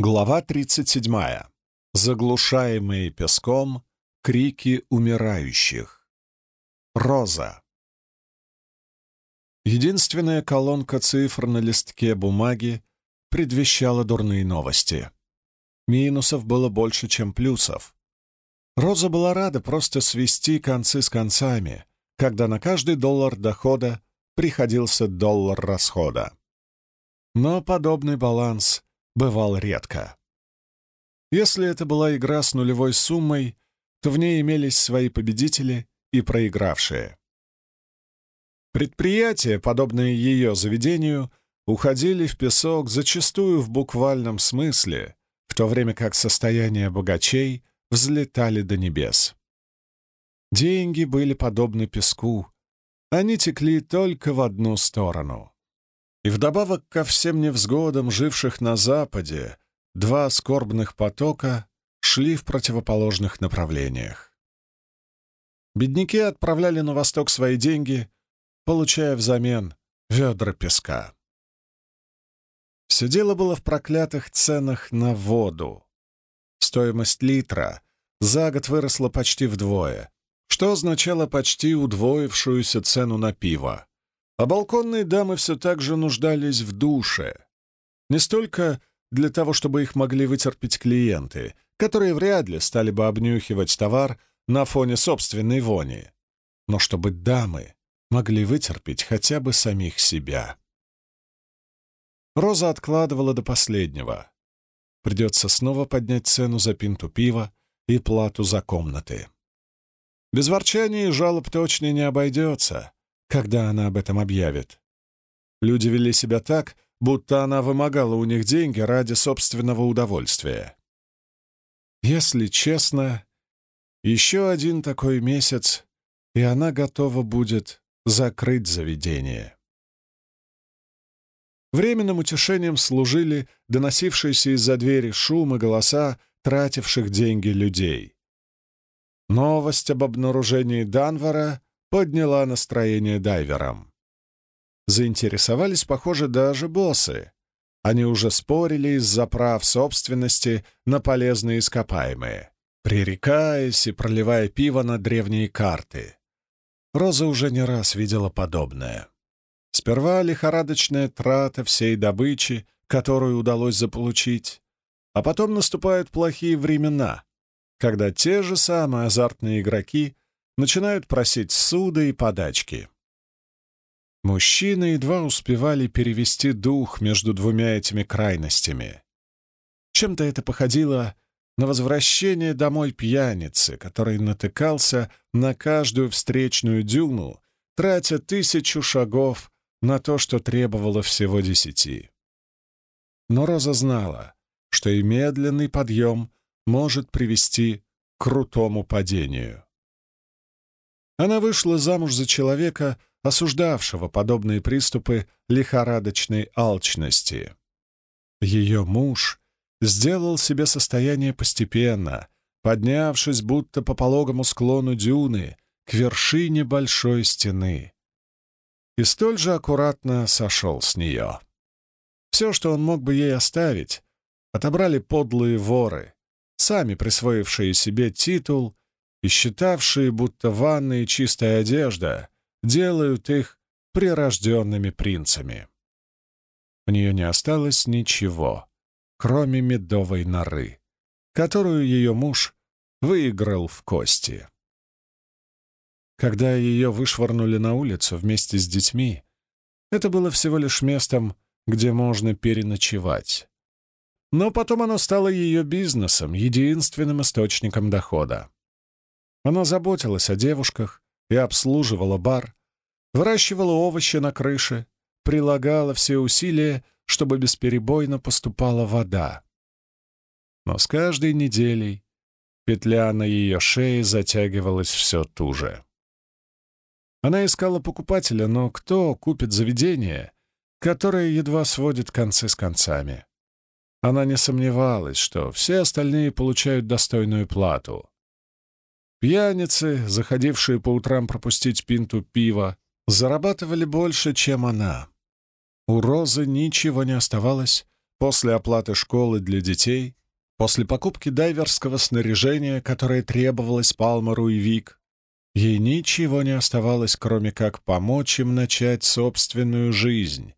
Глава 37. Заглушаемые песком крики умирающих. Роза. Единственная колонка цифр на листке бумаги предвещала дурные новости. Минусов было больше, чем плюсов. Роза была рада просто свести концы с концами, когда на каждый доллар дохода приходился доллар расхода. Но подобный баланс бывал редко. Если это была игра с нулевой суммой, то в ней имелись свои победители и проигравшие. Предприятия, подобные ее заведению, уходили в песок зачастую в буквальном смысле, в то время как состояния богачей взлетали до небес. Деньги были подобны песку, они текли только в одну сторону. И вдобавок ко всем невзгодам, живших на Западе, два скорбных потока шли в противоположных направлениях. Бедняки отправляли на восток свои деньги, получая взамен ведра песка. Все дело было в проклятых ценах на воду. Стоимость литра за год выросла почти вдвое, что означало почти удвоившуюся цену на пиво а балконные дамы все так же нуждались в душе. Не столько для того, чтобы их могли вытерпеть клиенты, которые вряд ли стали бы обнюхивать товар на фоне собственной вони, но чтобы дамы могли вытерпеть хотя бы самих себя. Роза откладывала до последнего. Придется снова поднять цену за пинту пива и плату за комнаты. Без ворчания и жалоб точно не обойдется когда она об этом объявит. Люди вели себя так, будто она вымогала у них деньги ради собственного удовольствия. Если честно, еще один такой месяц, и она готова будет закрыть заведение. Временным утешением служили доносившиеся из-за двери шум и голоса тративших деньги людей. Новость об обнаружении Данвара подняла настроение дайверам. Заинтересовались, похоже, даже боссы. Они уже спорили из-за прав собственности на полезные ископаемые, пререкаясь и проливая пиво на древние карты. Роза уже не раз видела подобное. Сперва лихорадочная трата всей добычи, которую удалось заполучить, а потом наступают плохие времена, когда те же самые азартные игроки начинают просить суды и подачки. Мужчины едва успевали перевести дух между двумя этими крайностями. Чем-то это походило на возвращение домой пьяницы, который натыкался на каждую встречную дюну, тратя тысячу шагов на то, что требовало всего десяти. Но Роза знала, что и медленный подъем может привести к крутому падению. Она вышла замуж за человека, осуждавшего подобные приступы лихорадочной алчности. Ее муж сделал себе состояние постепенно, поднявшись будто по пологому склону дюны к вершине большой стены. И столь же аккуратно сошел с нее. Все, что он мог бы ей оставить, отобрали подлые воры, сами присвоившие себе титул и считавшие, будто ванна и чистая одежда делают их прирожденными принцами. У нее не осталось ничего, кроме медовой норы, которую ее муж выиграл в кости. Когда ее вышвырнули на улицу вместе с детьми, это было всего лишь местом, где можно переночевать. Но потом оно стало ее бизнесом, единственным источником дохода. Она заботилась о девушках и обслуживала бар, выращивала овощи на крыше, прилагала все усилия, чтобы бесперебойно поступала вода. Но с каждой неделей петля на ее шее затягивалась все туже. Она искала покупателя, но кто купит заведение, которое едва сводит концы с концами? Она не сомневалась, что все остальные получают достойную плату. Пьяницы, заходившие по утрам пропустить пинту пива, зарабатывали больше, чем она. У Розы ничего не оставалось, после оплаты школы для детей, после покупки дайверского снаряжения, которое требовалось Палмеру и Вик, ей ничего не оставалось, кроме как помочь им начать собственную жизнь,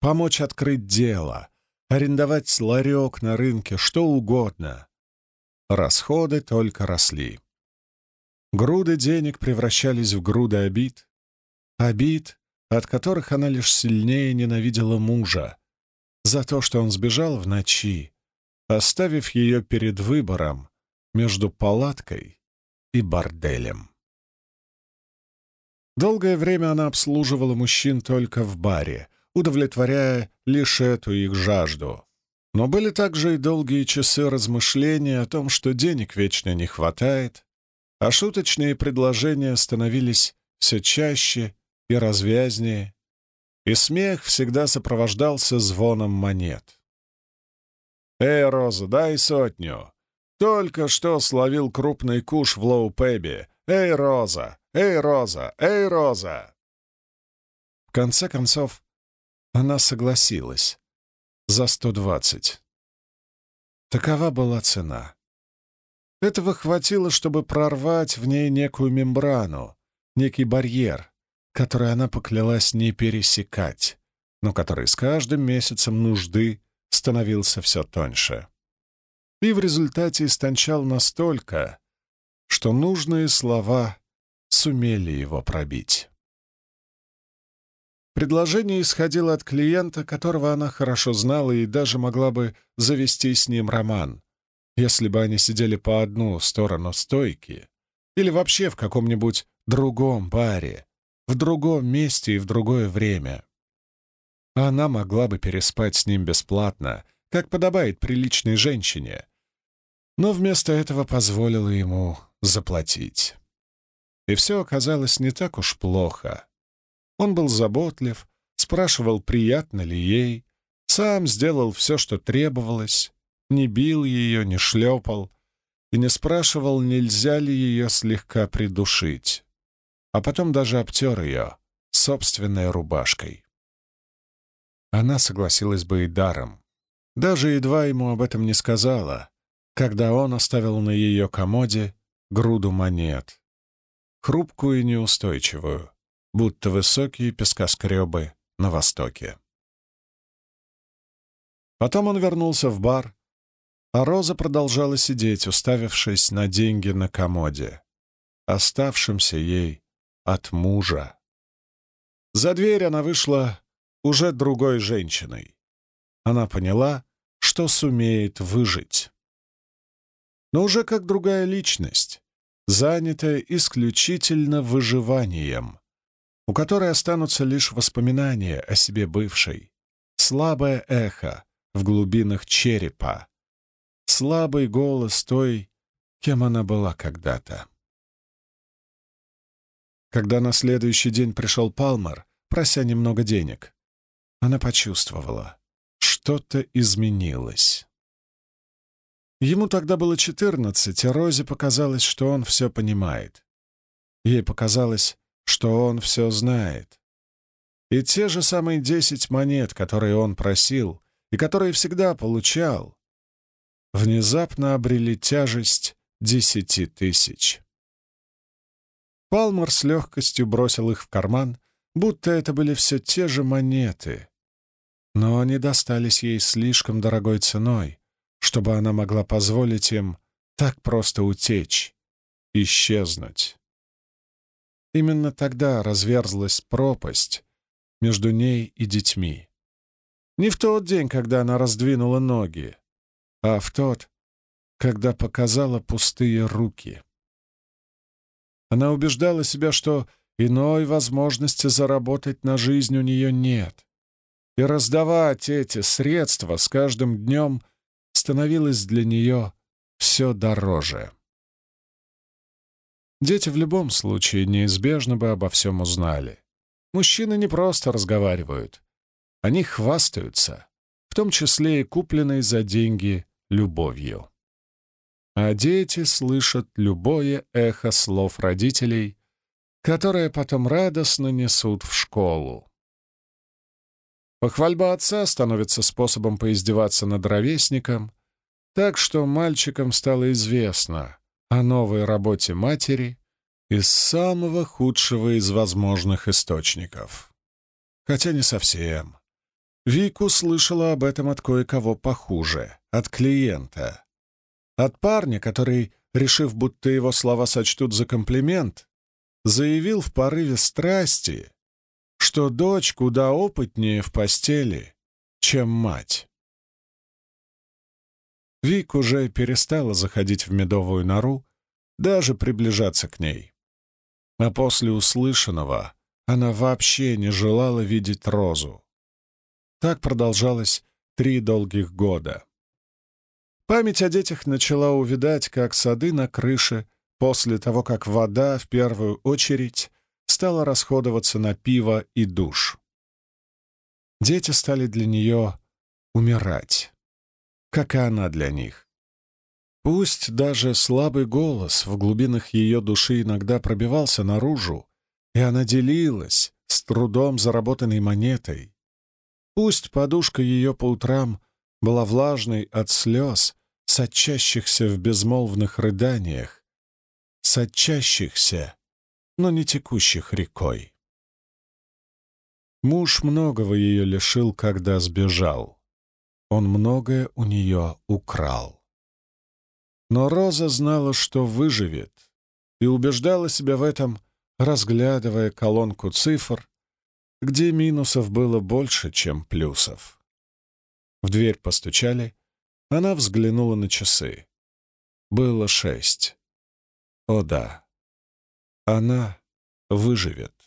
помочь открыть дело, арендовать ларек на рынке, что угодно. Расходы только росли. Груды денег превращались в груды обид. Обид, от которых она лишь сильнее ненавидела мужа за то, что он сбежал в ночи, оставив ее перед выбором между палаткой и борделем. Долгое время она обслуживала мужчин только в баре, удовлетворяя лишь эту их жажду. Но были также и долгие часы размышления о том, что денег вечно не хватает, а шуточные предложения становились все чаще и развязнее, и смех всегда сопровождался звоном монет. «Эй, Роза, дай сотню! Только что словил крупный куш в Лоу-Пэбби! Эй, Роза! Эй, Роза! Эй, Роза!» В конце концов, она согласилась за сто двадцать. Такова была цена. Этого хватило, чтобы прорвать в ней некую мембрану, некий барьер, который она поклялась не пересекать, но который с каждым месяцем нужды становился все тоньше. И в результате истончал настолько, что нужные слова сумели его пробить. Предложение исходило от клиента, которого она хорошо знала и даже могла бы завести с ним роман, если бы они сидели по одну сторону стойки или вообще в каком-нибудь другом баре, в другом месте и в другое время. Она могла бы переспать с ним бесплатно, как подобает приличной женщине, но вместо этого позволила ему заплатить. И все оказалось не так уж плохо. Он был заботлив, спрашивал, приятно ли ей, сам сделал все, что требовалось, не бил ее, не шлепал и не спрашивал, нельзя ли ее слегка придушить а потом даже обтер ее собственной рубашкой. Она согласилась бы и даром. Даже едва ему об этом не сказала, когда он оставил на ее комоде груду монет, хрупкую и неустойчивую, будто высокие пескоскребы на востоке. Потом он вернулся в бар, а Роза продолжала сидеть, уставившись на деньги на комоде, оставшимся ей от мужа. За дверь она вышла уже другой женщиной. Она поняла, что сумеет выжить. Но уже как другая личность, занятая исключительно выживанием, у которой останутся лишь воспоминания о себе бывшей, слабое эхо в глубинах черепа, слабый голос той, кем она была когда-то. Когда на следующий день пришел Палмер, прося немного денег, она почувствовала, что-то изменилось. Ему тогда было четырнадцать, а Розе показалось, что он все понимает. Ей показалось, что он все знает. И те же самые десять монет, которые он просил и которые всегда получал, внезапно обрели тяжесть десяти тысяч. Палмер с легкостью бросил их в карман, будто это были все те же монеты. Но они достались ей слишком дорогой ценой, чтобы она могла позволить им так просто утечь, исчезнуть. Именно тогда разверзлась пропасть между ней и детьми. Не в тот день, когда она раздвинула ноги, а в тот, когда показала пустые руки. Она убеждала себя, что иной возможности заработать на жизнь у нее нет. И раздавать эти средства с каждым днем становилось для нее все дороже. Дети в любом случае неизбежно бы обо всем узнали. Мужчины не просто разговаривают. Они хвастаются, в том числе и купленной за деньги любовью а дети слышат любое эхо слов родителей, которое потом радостно несут в школу. Похвальба отца становится способом поиздеваться над ровесником, так что мальчикам стало известно о новой работе матери из самого худшего из возможных источников. Хотя не совсем. Вик услышала об этом от кое-кого похуже, от клиента. От парня, который, решив, будто его слова сочтут за комплимент, заявил в порыве страсти, что дочь куда опытнее в постели, чем мать. Вик уже перестала заходить в медовую нору, даже приближаться к ней. А после услышанного она вообще не желала видеть Розу. Так продолжалось три долгих года. Память о детях начала увидать, как сады на крыше, после того, как вода в первую очередь стала расходоваться на пиво и душ. Дети стали для нее умирать, как и она для них. Пусть даже слабый голос в глубинах ее души иногда пробивался наружу, и она делилась с трудом заработанной монетой, Пусть подушка ее по утрам была влажной от слез, сочащихся в безмолвных рыданиях, сочащихся, но не текущих рекой. Муж многого ее лишил, когда сбежал. Он многое у нее украл. Но Роза знала, что выживет, и убеждала себя в этом, разглядывая колонку цифр, где минусов было больше, чем плюсов. В дверь постучали, она взглянула на часы. Было шесть. О да, она выживет.